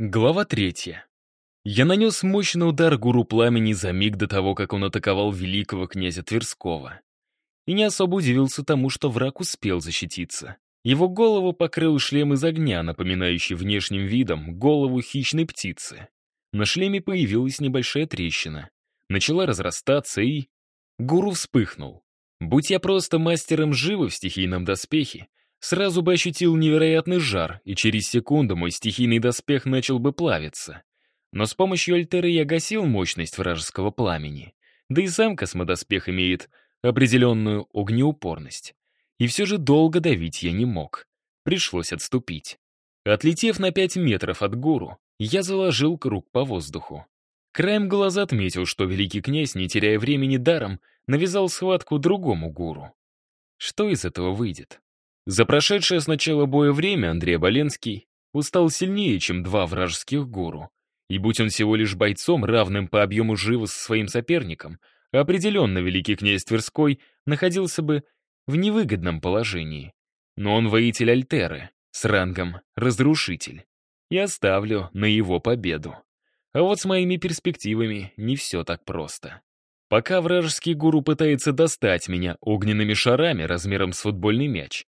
Глава третья. Я нанес мощный удар гуру пламени за миг до того, как он атаковал великого князя Тверского. И не особо удивился тому, что враг успел защититься. Его голову покрыл шлем из огня, напоминающий внешним видом голову хищной птицы. На шлеме появилась небольшая трещина. Начала разрастаться и... Гуру вспыхнул. Будь я просто мастером живы в стихийном доспехе, сразу бы ощутил невероятный жар, и через секунду мой стихийный доспех начал бы плавиться. Но с помощью альтеры я гасил мощность вражеского пламени. Да и сам космодоспех имеет определенную огнеупорность. И все же долго давить я не мог. Пришлось отступить. Отлетев на пять метров от гуру, я заложил круг по воздуху. Краем глаза отметил, что великий князь, не теряя времени даром, навязал схватку другому гуру. Что из этого выйдет? За прошедшее с начала боя время Андрей Боленский устал сильнее, чем два вражеских гуру. И будь он всего лишь бойцом, равным по объему живы со своим соперником, определенно великий князь Тверской находился бы в невыгодном положении. Но он воитель Альтеры, с рангом «Разрушитель». И оставлю на его победу. А вот с моими перспективами не все так просто. Пока вражеский гуру пытается достать меня огненными шарами размером с футбольный мяч,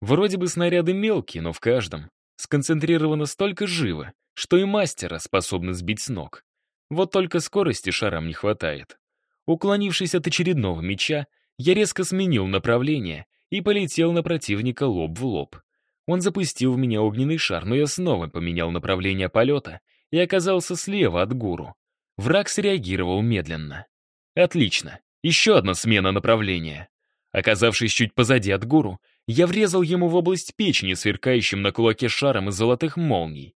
Вроде бы снаряды мелкие, но в каждом сконцентрировано столько живо, что и мастера способны сбить с ног. Вот только скорости шарам не хватает. Уклонившись от очередного меча, я резко сменил направление и полетел на противника лоб в лоб. Он запустил в меня огненный шар, но я снова поменял направление полета и оказался слева от гуру. Враг среагировал медленно. Отлично. Еще одна смена направления. Оказавшись чуть позади от гуру, я врезал ему в область печени, сверкающим на кулаке шаром из золотых молний.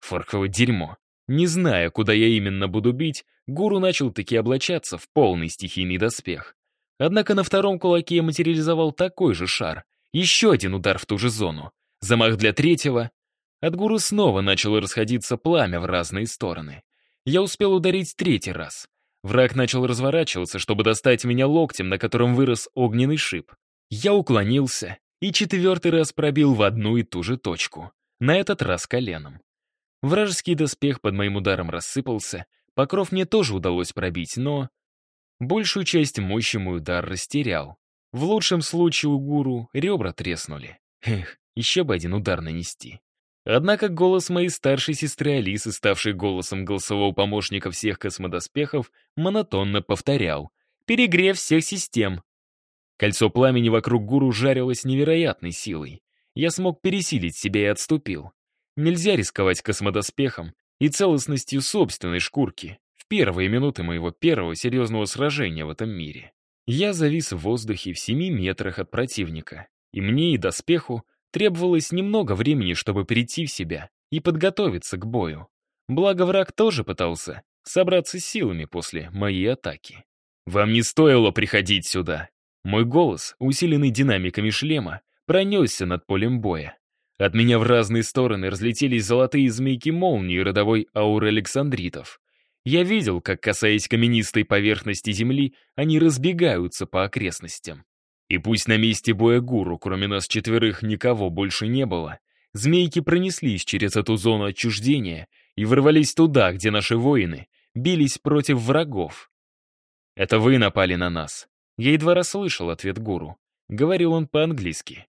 Фарковое дерьмо. Не зная, куда я именно буду бить, гуру начал таки облачаться в полный стихийный доспех. Однако на втором кулаке я материализовал такой же шар. Еще один удар в ту же зону. Замах для третьего. От гуру снова начало расходиться пламя в разные стороны. Я успел ударить третий раз. Враг начал разворачиваться, чтобы достать меня локтем, на котором вырос огненный шип. Я уклонился, и четвертый раз пробил в одну и ту же точку, на этот раз коленом. Вражеский доспех под моим ударом рассыпался, покров мне тоже удалось пробить, но... Большую часть мощи мой удар растерял. В лучшем случае у гуру ребра треснули. Эх, еще бы один удар нанести. Однако голос моей старшей сестры Алисы, ставшей голосом голосового помощника всех космодоспехов, монотонно повторял. «Перегрев всех систем. Кольцо пламени вокруг гуру жарилось невероятной силой. Я смог пересилить себя и отступил. Нельзя рисковать космодоспехом и целостностью собственной шкурки в первые минуты моего первого серьезного сражения в этом мире. Я завис в воздухе в семи метрах от противника, и мне и доспеху требовалось немного времени, чтобы перейти в себя и подготовиться к бою. Благо враг тоже пытался собраться силами после моей атаки. «Вам не стоило приходить сюда», мой голос, усиленный динамиками шлема, пронесся над полем боя. От меня в разные стороны разлетелись золотые змейки молнии родовой ауры Александритов. Я видел, как, касаясь каменистой поверхности земли, они разбегаются по окрестностям. И пусть на месте боя гуру, кроме нас четверых, никого больше не было, змейки пронеслись через эту зону отчуждения и ворвались туда, где наши воины бились против врагов. Это вы напали на нас. Я едва расслышал ответ гуру. Говорил он по-английски.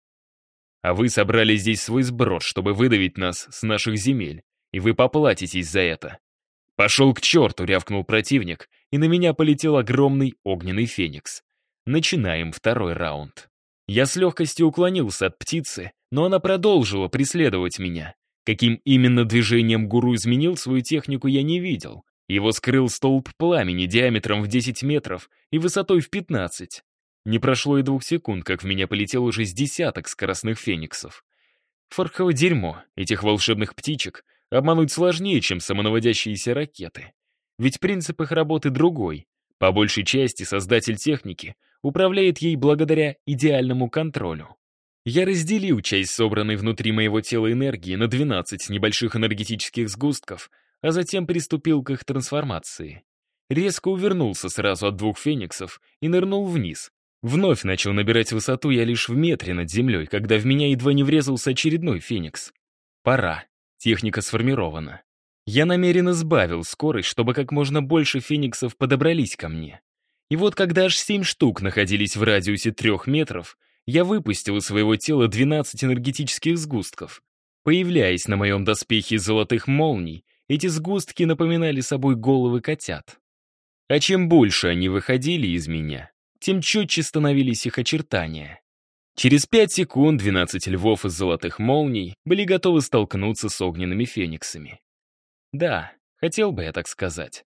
«А вы собрали здесь свой сброд, чтобы выдавить нас с наших земель, и вы поплатитесь за это». «Пошел к черту!» — рявкнул противник, и на меня полетел огромный огненный феникс. Начинаем второй раунд. Я с легкостью уклонился от птицы, но она продолжила преследовать меня. Каким именно движением гуру изменил свою технику, я не видел, его скрыл столб пламени диаметром в 10 метров и высотой в 15. Не прошло и двух секунд, как в меня полетел уже с десяток скоростных фениксов. Фархово дерьмо, этих волшебных птичек, обмануть сложнее, чем самонаводящиеся ракеты. Ведь принцип их работы другой. По большей части создатель техники управляет ей благодаря идеальному контролю. Я разделил часть собранной внутри моего тела энергии на 12 небольших энергетических сгустков — а затем приступил к их трансформации. Резко увернулся сразу от двух фениксов и нырнул вниз. Вновь начал набирать высоту я лишь в метре над землей, когда в меня едва не врезался очередной феникс. Пора. Техника сформирована. Я намеренно сбавил скорость, чтобы как можно больше фениксов подобрались ко мне. И вот когда аж семь штук находились в радиусе трех метров, я выпустил из своего тела 12 энергетических сгустков. Появляясь на моем доспехе из золотых молний, эти сгустки напоминали собой головы котят. А чем больше они выходили из меня, тем четче становились их очертания. Через пять секунд 12 львов из золотых молний были готовы столкнуться с огненными фениксами. Да, хотел бы я так сказать.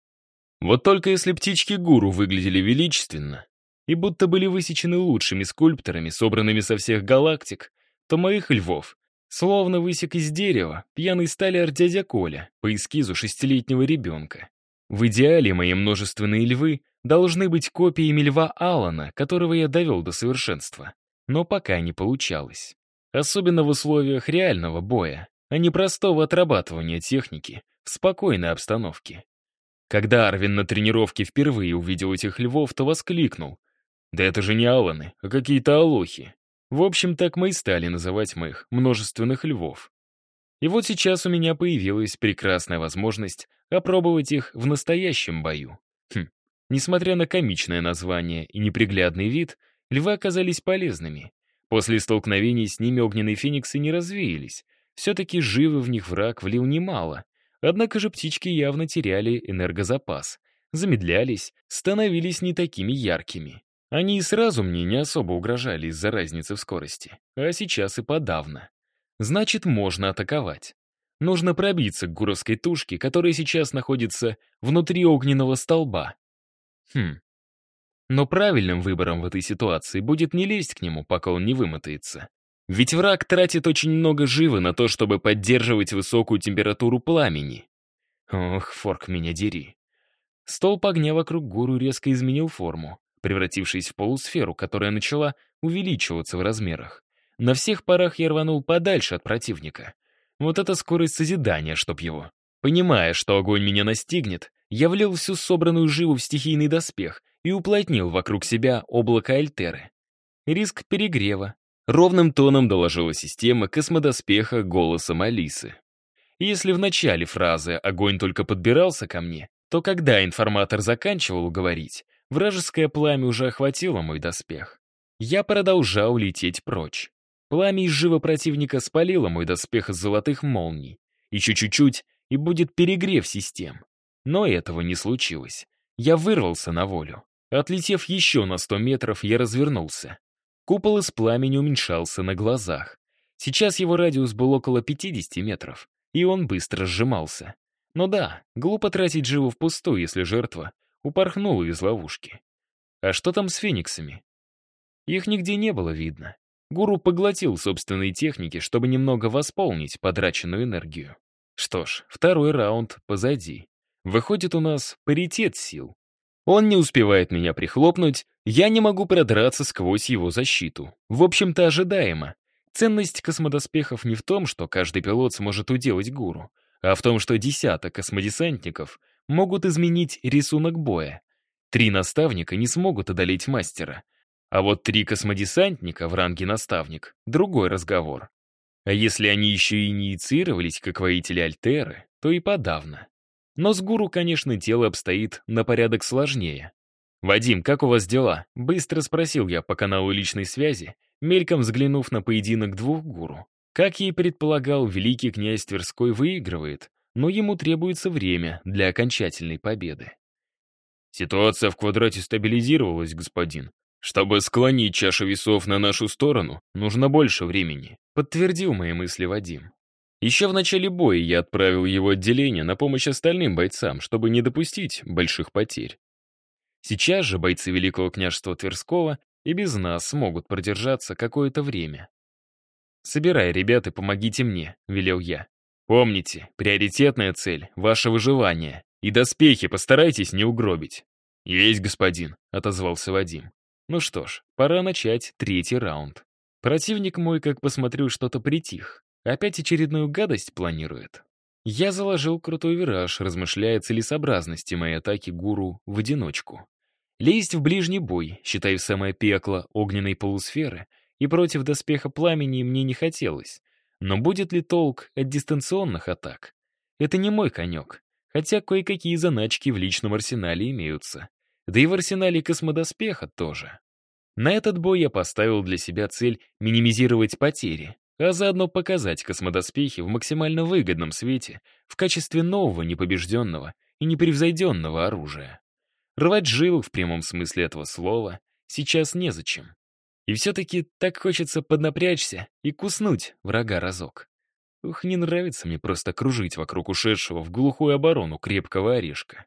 Вот только если птички-гуру выглядели величественно и будто были высечены лучшими скульпторами, собранными со всех галактик, то моих львов словно высек из дерева пьяный столяр дядя Коля по эскизу шестилетнего ребенка. В идеале мои множественные львы должны быть копиями льва Алана, которого я довел до совершенства. Но пока не получалось. Особенно в условиях реального боя, а не простого отрабатывания техники в спокойной обстановке. Когда Арвин на тренировке впервые увидел этих львов, то воскликнул. «Да это же не Аланы, а какие-то алохи». В общем, так мы и стали называть моих множественных львов. И вот сейчас у меня появилась прекрасная возможность опробовать их в настоящем бою. Хм. Несмотря на комичное название и неприглядный вид, львы оказались полезными. После столкновений с ними огненные фениксы не развеялись. Все-таки живы в них враг влил немало, Однако же птички явно теряли энергозапас, замедлялись, становились не такими яркими. Они и сразу мне не особо угрожали из-за разницы в скорости, а сейчас и подавно. Значит, можно атаковать. Нужно пробиться к гуровской тушке, которая сейчас находится внутри огненного столба. Хм. Но правильным выбором в этой ситуации будет не лезть к нему, пока он не вымотается. Ведь враг тратит очень много живы на то, чтобы поддерживать высокую температуру пламени. Ох, форк меня дери. Столб огня вокруг гуру резко изменил форму, превратившись в полусферу, которая начала увеличиваться в размерах. На всех парах я рванул подальше от противника. Вот это скорость созидания, чтоб его. Понимая, что огонь меня настигнет, я влил всю собранную живу в стихийный доспех и уплотнил вокруг себя облако Альтеры. Риск перегрева, Ровным тоном доложила система космодоспеха голосом Алисы. Если в начале фразы огонь только подбирался ко мне, то когда информатор заканчивал говорить, вражеское пламя уже охватило мой доспех. Я продолжал лететь прочь. Пламя из живо противника спалило мой доспех из золотых молний. Еще чуть-чуть, и будет перегрев систем. Но этого не случилось. Я вырвался на волю. Отлетев еще на сто метров, я развернулся. Купол из пламени уменьшался на глазах. Сейчас его радиус был около 50 метров, и он быстро сжимался. Но да, глупо тратить живу впустую, если жертва упорхнула из ловушки. А что там с фениксами? Их нигде не было видно. Гуру поглотил собственные техники, чтобы немного восполнить потраченную энергию. Что ж, второй раунд позади. Выходит, у нас паритет сил. Он не успевает меня прихлопнуть, я не могу продраться сквозь его защиту. В общем-то, ожидаемо. Ценность космодоспехов не в том, что каждый пилот сможет уделать гуру, а в том, что десяток космодесантников могут изменить рисунок боя. Три наставника не смогут одолеть мастера. А вот три космодесантника в ранге наставник — другой разговор. А если они еще и инициировались как воители Альтеры, то и подавно. Но с гуру, конечно, дело обстоит на порядок сложнее. «Вадим, как у вас дела?» — быстро спросил я по каналу личной связи, мельком взглянув на поединок двух гуру. Как я и предполагал, великий князь Тверской выигрывает, но ему требуется время для окончательной победы. «Ситуация в квадрате стабилизировалась, господин. Чтобы склонить чашу весов на нашу сторону, нужно больше времени», — подтвердил мои мысли Вадим. Еще в начале боя я отправил его отделение на помощь остальным бойцам, чтобы не допустить больших потерь. Сейчас же бойцы Великого княжества Тверского и без нас смогут продержаться какое-то время. «Собирай, ребята, помогите мне», — велел я. «Помните, приоритетная цель — ваше выживание, и доспехи постарайтесь не угробить». «Есть, господин», — отозвался Вадим. Ну что ж, пора начать третий раунд. Противник мой, как посмотрю, что-то притих. Опять очередную гадость планирует. Я заложил крутой вираж, размышляя о целесообразности моей атаки гуру в одиночку. Лезть в ближний бой, считай в самое пекло огненной полусферы, и против доспеха пламени мне не хотелось. Но будет ли толк от дистанционных атак? Это не мой конек, хотя кое-какие заначки в личном арсенале имеются. Да и в арсенале космодоспеха тоже. На этот бой я поставил для себя цель минимизировать потери, а заодно показать космодоспехи в максимально выгодном свете в качестве нового непобежденного и непревзойденного оружия. Рвать жилу в прямом смысле этого слова сейчас незачем. И все-таки так хочется поднапрячься и куснуть врага разок. Ух, не нравится мне просто кружить вокруг ушедшего в глухую оборону крепкого орешка.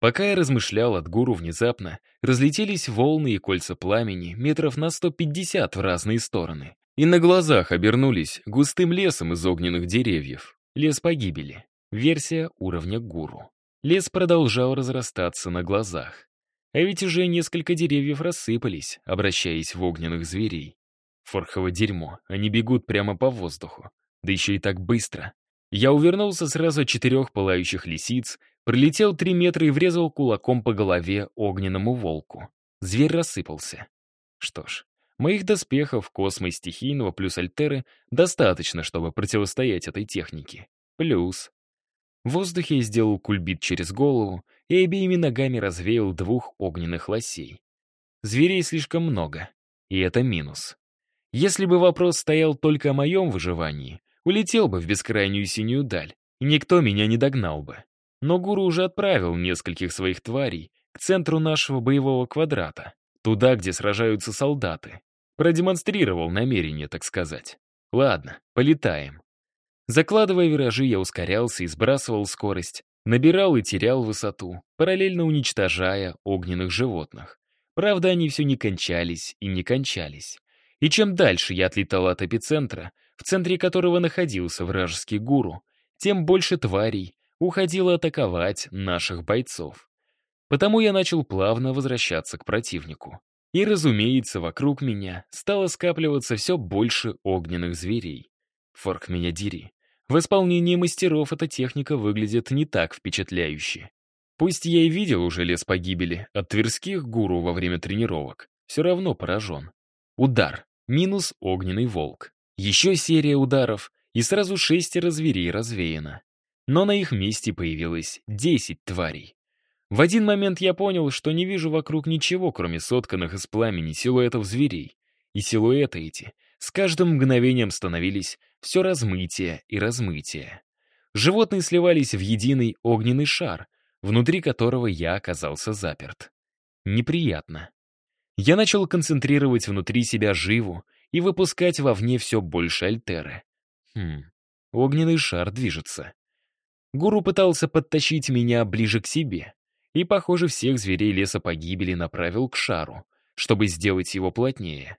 Пока я размышлял, от гуру внезапно разлетелись волны и кольца пламени метров на 150 в разные стороны. И на глазах обернулись густым лесом из огненных деревьев. Лес погибели. Версия уровня гуру. Лес продолжал разрастаться на глазах. А ведь уже несколько деревьев рассыпались, обращаясь в огненных зверей. Форхово дерьмо, они бегут прямо по воздуху. Да еще и так быстро. Я увернулся сразу четырех пылающих лисиц, пролетел три метра и врезал кулаком по голове огненному волку. Зверь рассыпался. Что ж, моих доспехов, космо и стихийного плюс альтеры достаточно, чтобы противостоять этой технике. Плюс. В воздухе я сделал кульбит через голову и обеими ногами развеял двух огненных лосей. Зверей слишком много, и это минус. Если бы вопрос стоял только о моем выживании, улетел бы в бескрайнюю синюю даль, и никто меня не догнал бы. Но гуру уже отправил нескольких своих тварей к центру нашего боевого квадрата, туда, где сражаются солдаты. Продемонстрировал намерение, так сказать. Ладно, полетаем. Закладывая виражи, я ускорялся и сбрасывал скорость, набирал и терял высоту, параллельно уничтожая огненных животных. Правда, они все не кончались и не кончались. И чем дальше я отлетал от эпицентра, в центре которого находился вражеский гуру, тем больше тварей уходило атаковать наших бойцов. Потому я начал плавно возвращаться к противнику. И, разумеется, вокруг меня стало скапливаться все больше огненных зверей. Форк меня дери. В исполнении мастеров эта техника выглядит не так впечатляюще. Пусть я и видел уже лес погибели от тверских гуру во время тренировок, все равно поражен. Удар. Минус огненный волк. Еще серия ударов, и сразу шестеро зверей развеяно. Но на их месте появилось десять тварей. В один момент я понял, что не вижу вокруг ничего, кроме сотканных из пламени силуэтов зверей. И силуэты эти с каждым мгновением становились все размытие и размытие. Животные сливались в единый огненный шар, внутри которого я оказался заперт. Неприятно. Я начал концентрировать внутри себя живу и выпускать вовне все больше альтеры. Хм, огненный шар движется. Гуру пытался подтащить меня ближе к себе, и, похоже, всех зверей леса погибели направил к шару, чтобы сделать его плотнее.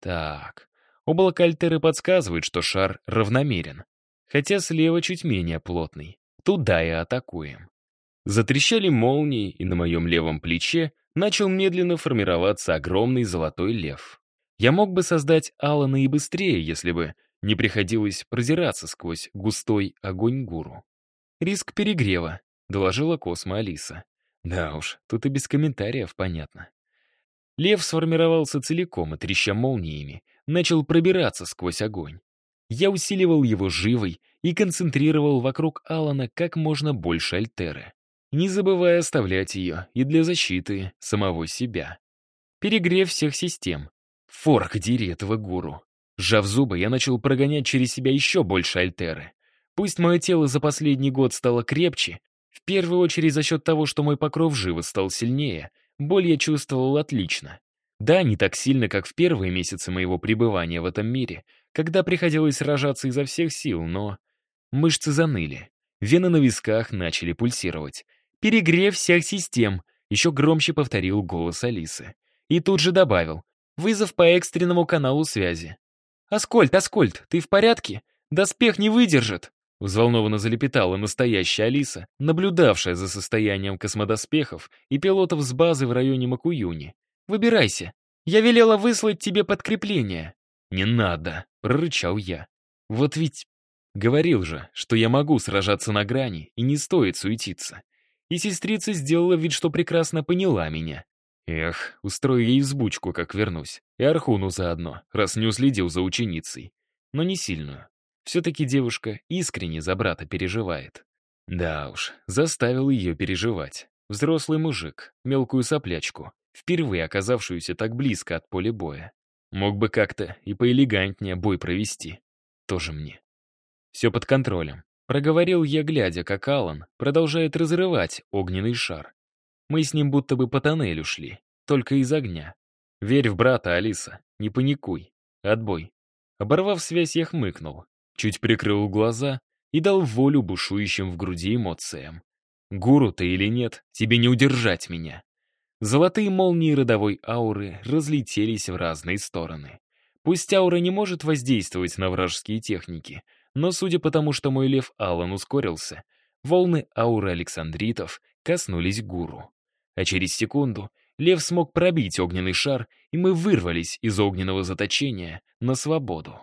Так, облако альтеры подсказывает, что шар равномерен, хотя слева чуть менее плотный. Туда и атакуем. Затрещали молнии, и на моем левом плече начал медленно формироваться огромный золотой лев. Я мог бы создать Алана и быстрее, если бы не приходилось продираться сквозь густой огонь гуру. «Риск перегрева», — доложила Космо Алиса. Да уж, тут и без комментариев понятно. Лев сформировался целиком и, треща молниями, начал пробираться сквозь огонь. Я усиливал его живой и концентрировал вокруг Алана как можно больше альтеры не забывая оставлять ее и для защиты самого себя. Перегрев всех систем. Форк, дери этого гуру. Сжав зубы, я начал прогонять через себя еще больше альтеры. Пусть мое тело за последний год стало крепче, в первую очередь за счет того, что мой покров живо стал сильнее, боль я чувствовал отлично. Да, не так сильно, как в первые месяцы моего пребывания в этом мире, когда приходилось сражаться изо всех сил, но... Мышцы заныли, вены на висках начали пульсировать, Перегрев всех систем, еще громче повторил голос Алисы. И тут же добавил. Вызов по экстренному каналу связи. «Аскольд, Аскольд, ты в порядке? Доспех не выдержит!» Взволнованно залепетала настоящая Алиса, наблюдавшая за состоянием космодоспехов и пилотов с базы в районе Макуюни. «Выбирайся. Я велела выслать тебе подкрепление». «Не надо», — прорычал я. «Вот ведь...» Говорил же, что я могу сражаться на грани, и не стоит суетиться. И сестрица сделала вид, что прекрасно поняла меня. Эх, устрою ей взбучку, как вернусь. И Архуну заодно, раз не уследил за ученицей. Но не сильную. Все-таки девушка искренне за брата переживает. Да уж, заставил ее переживать. Взрослый мужик, мелкую соплячку, впервые оказавшуюся так близко от поля боя. Мог бы как-то и поэлегантнее бой провести. Тоже мне. Все под контролем. Проговорил я, глядя, как Алан продолжает разрывать огненный шар. Мы с ним будто бы по тоннелю шли, только из огня. Верь в брата, Алиса, не паникуй. Отбой. Оборвав связь, я хмыкнул, чуть прикрыл глаза и дал волю бушующим в груди эмоциям. Гуру ты или нет, тебе не удержать меня. Золотые молнии родовой ауры разлетелись в разные стороны. Пусть аура не может воздействовать на вражеские техники, но судя по тому, что мой лев Алан ускорился, волны ауры Александритов коснулись гуру. А через секунду лев смог пробить огненный шар, и мы вырвались из огненного заточения на свободу.